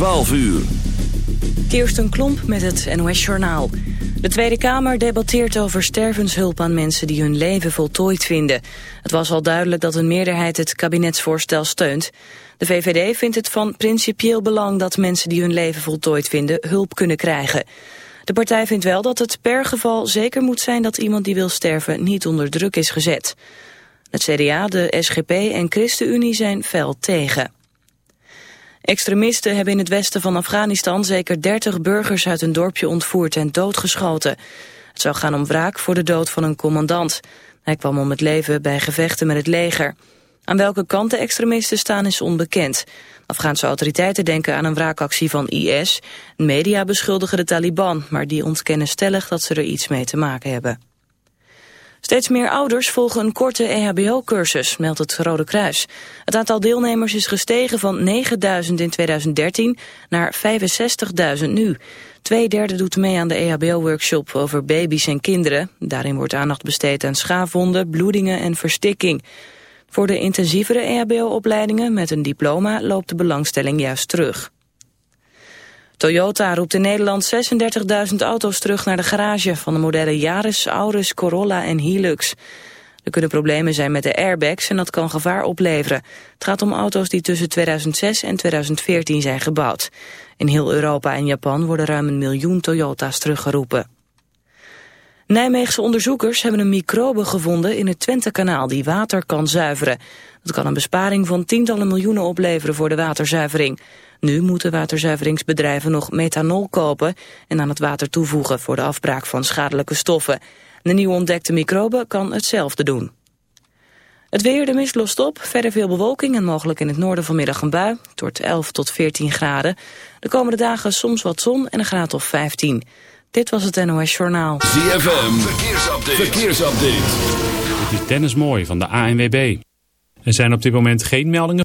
12 uur. Kirsten Klomp met het NOS-journaal. De Tweede Kamer debatteert over stervenshulp aan mensen die hun leven voltooid vinden. Het was al duidelijk dat een meerderheid het kabinetsvoorstel steunt. De VVD vindt het van principieel belang dat mensen die hun leven voltooid vinden hulp kunnen krijgen. De partij vindt wel dat het per geval zeker moet zijn dat iemand die wil sterven niet onder druk is gezet. Het CDA, de SGP en ChristenUnie zijn fel tegen. Extremisten hebben in het westen van Afghanistan zeker 30 burgers uit een dorpje ontvoerd en doodgeschoten. Het zou gaan om wraak voor de dood van een commandant. Hij kwam om het leven bij gevechten met het leger. Aan welke kant de extremisten staan is onbekend. Afghaanse autoriteiten denken aan een wraakactie van IS. Media beschuldigen de Taliban, maar die ontkennen stellig dat ze er iets mee te maken hebben. Steeds meer ouders volgen een korte EHBO-cursus, meldt het Rode Kruis. Het aantal deelnemers is gestegen van 9.000 in 2013 naar 65.000 nu. Tweederde doet mee aan de EHBO-workshop over baby's en kinderen. Daarin wordt aandacht besteed aan schaafwonden, bloedingen en verstikking. Voor de intensievere EHBO-opleidingen met een diploma loopt de belangstelling juist terug. Toyota roept in Nederland 36.000 auto's terug naar de garage van de modellen Yaris, Auris, Corolla en Hilux. Er kunnen problemen zijn met de airbags en dat kan gevaar opleveren. Het gaat om auto's die tussen 2006 en 2014 zijn gebouwd. In heel Europa en Japan worden ruim een miljoen Toyota's teruggeroepen. Nijmeegse onderzoekers hebben een microbe gevonden in het Twentekanaal die water kan zuiveren. Dat kan een besparing van tientallen miljoenen opleveren voor de waterzuivering. Nu moeten waterzuiveringsbedrijven nog methanol kopen en aan het water toevoegen voor de afbraak van schadelijke stoffen. De nieuw ontdekte microbe kan hetzelfde doen. Het weer, de mist lost op, verder veel bewolking en mogelijk in het noorden vanmiddag een bui. Het wordt 11 tot 14 graden. De komende dagen soms wat zon en een graad of 15. Dit was het NOS Journaal. ZFM, verkeersupdate. verkeersupdate. Het is Dennis Mooi van de ANWB. Er zijn op dit moment geen meldingen.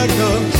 America.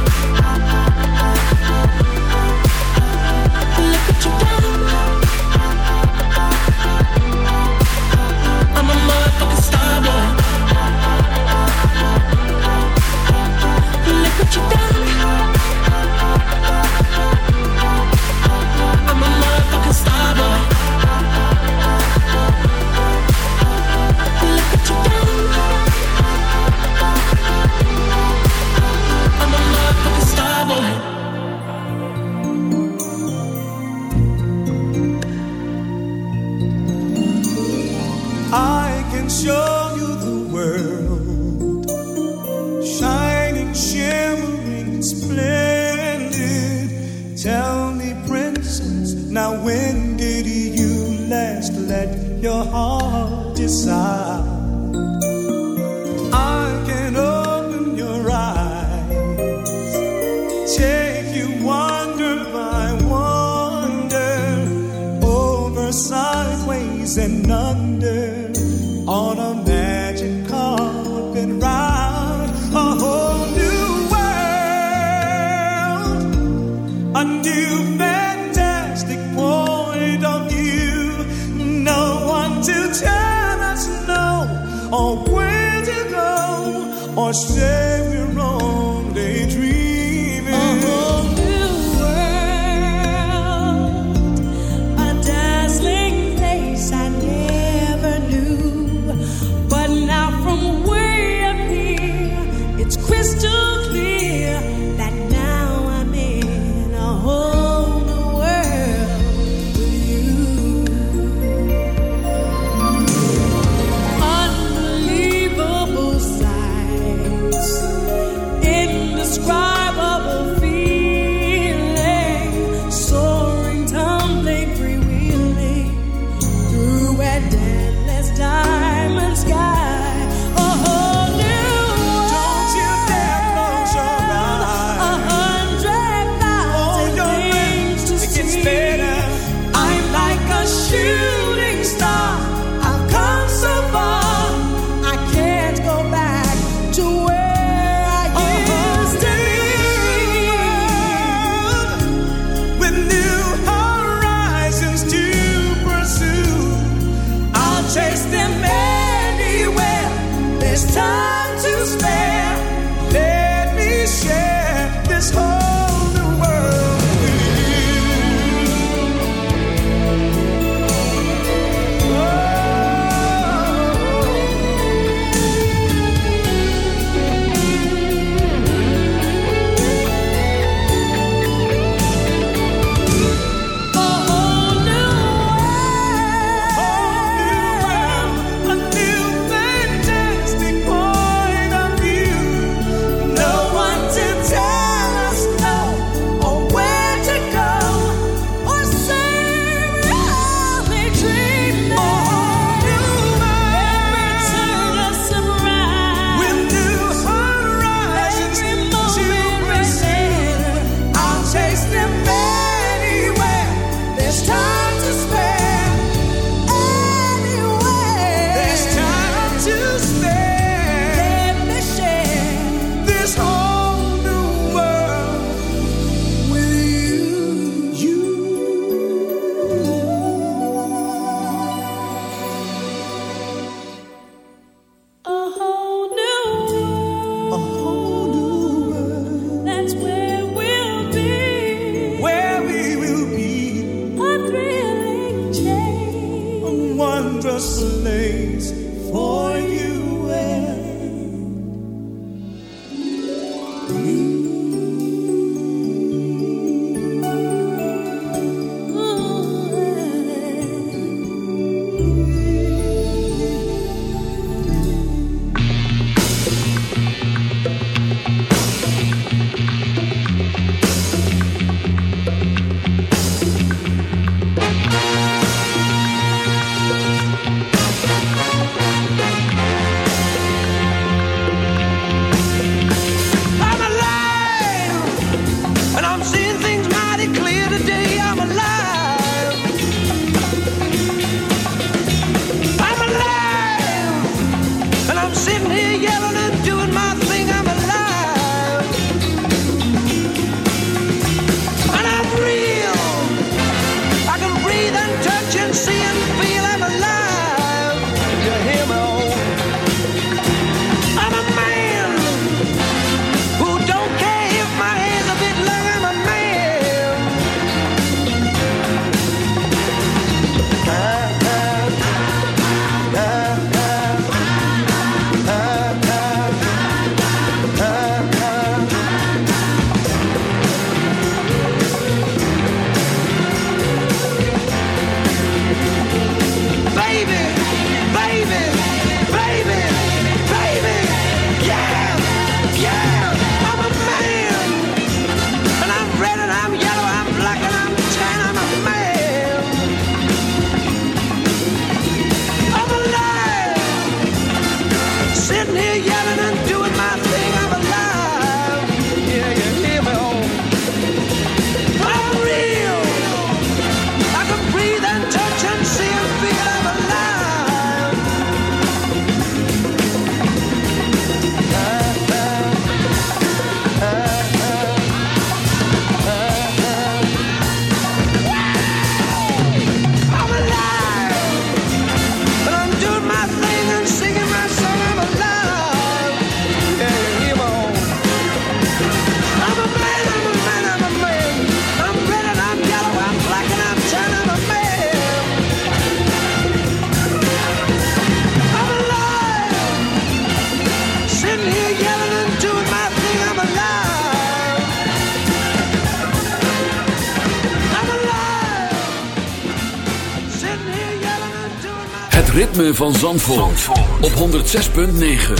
van Zandvoort, Zandvoort. op 106.9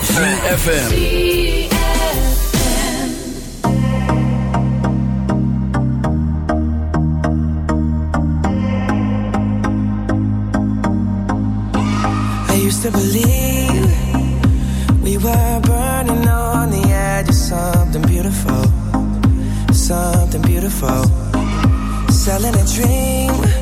CFFM I used to believe We were burning on the edge of something beautiful Something beautiful. Selling a dream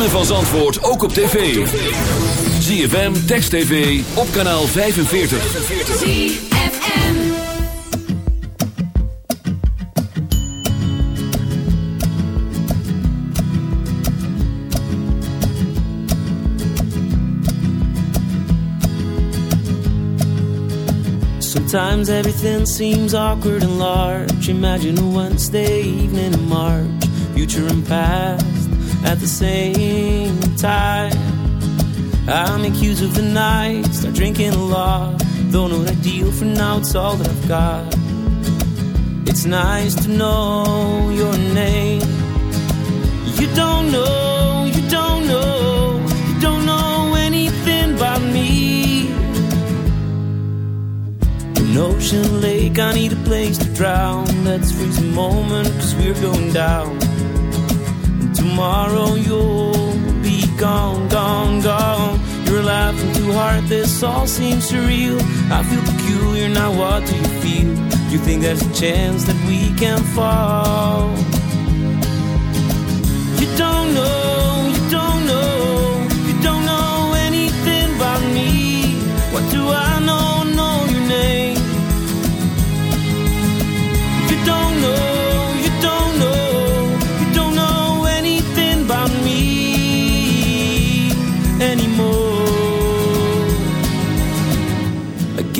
Ritme van Zandvoort ook op tv. ZFM, Text TV, op kanaal 45. ZFM. Sometimes everything seems awkward and large. Imagine a Wednesday evening in March, future and past at the same time. I make use of the night, start drinking a lot. Not know what ideal for now, it's all that I've got. It's nice to know your name. You don't know, you don't know, you don't know anything about me. An ocean lake, I need a place to drown. Let's freeze a moment, cause we're going down. Tomorrow you'll be gone, gone, gone. You're laughing too hard, this all seems surreal. I feel peculiar, now what do you feel? You think there's a chance that we can fall? You don't know, you don't know, you don't know anything about me. What do I know? Know your name. You don't know,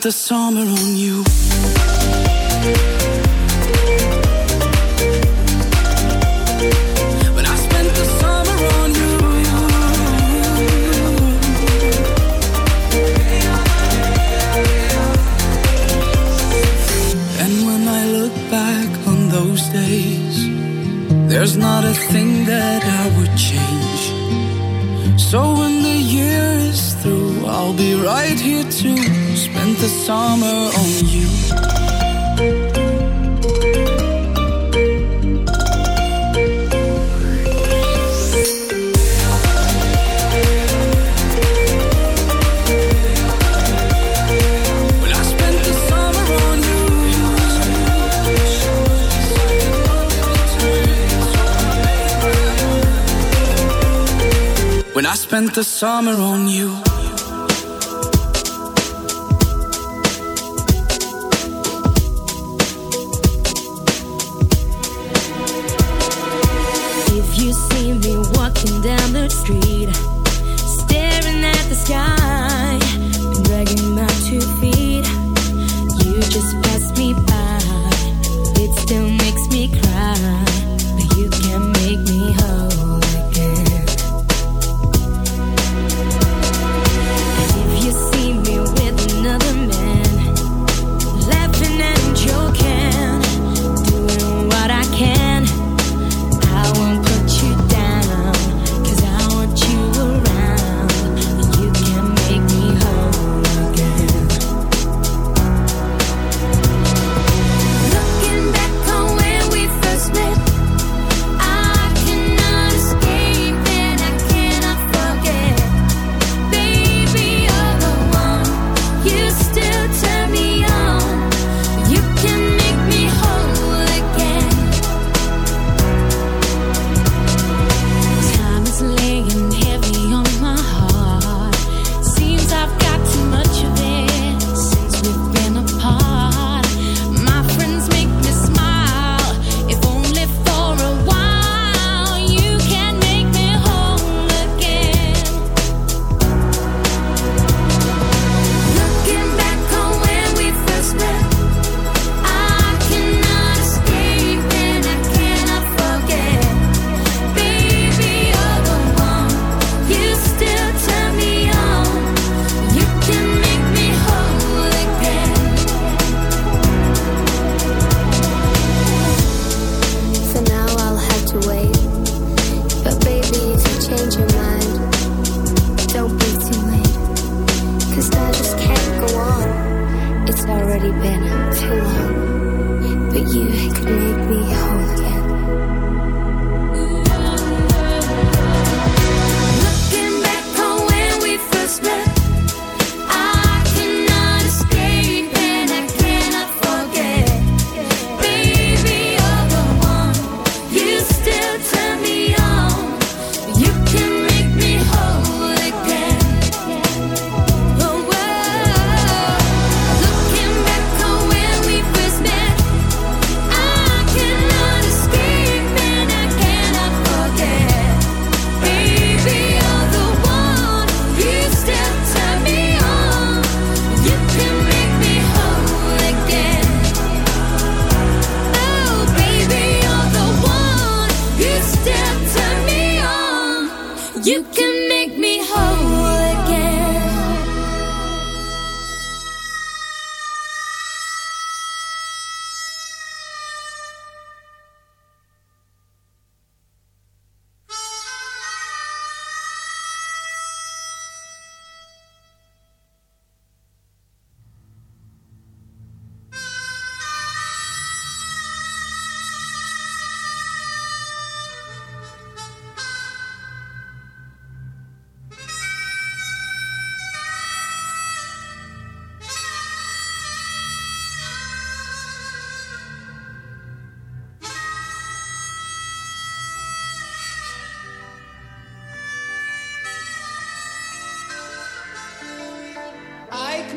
the summer on you. Spent the summer on you. If you see me walking down the street,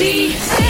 Zie.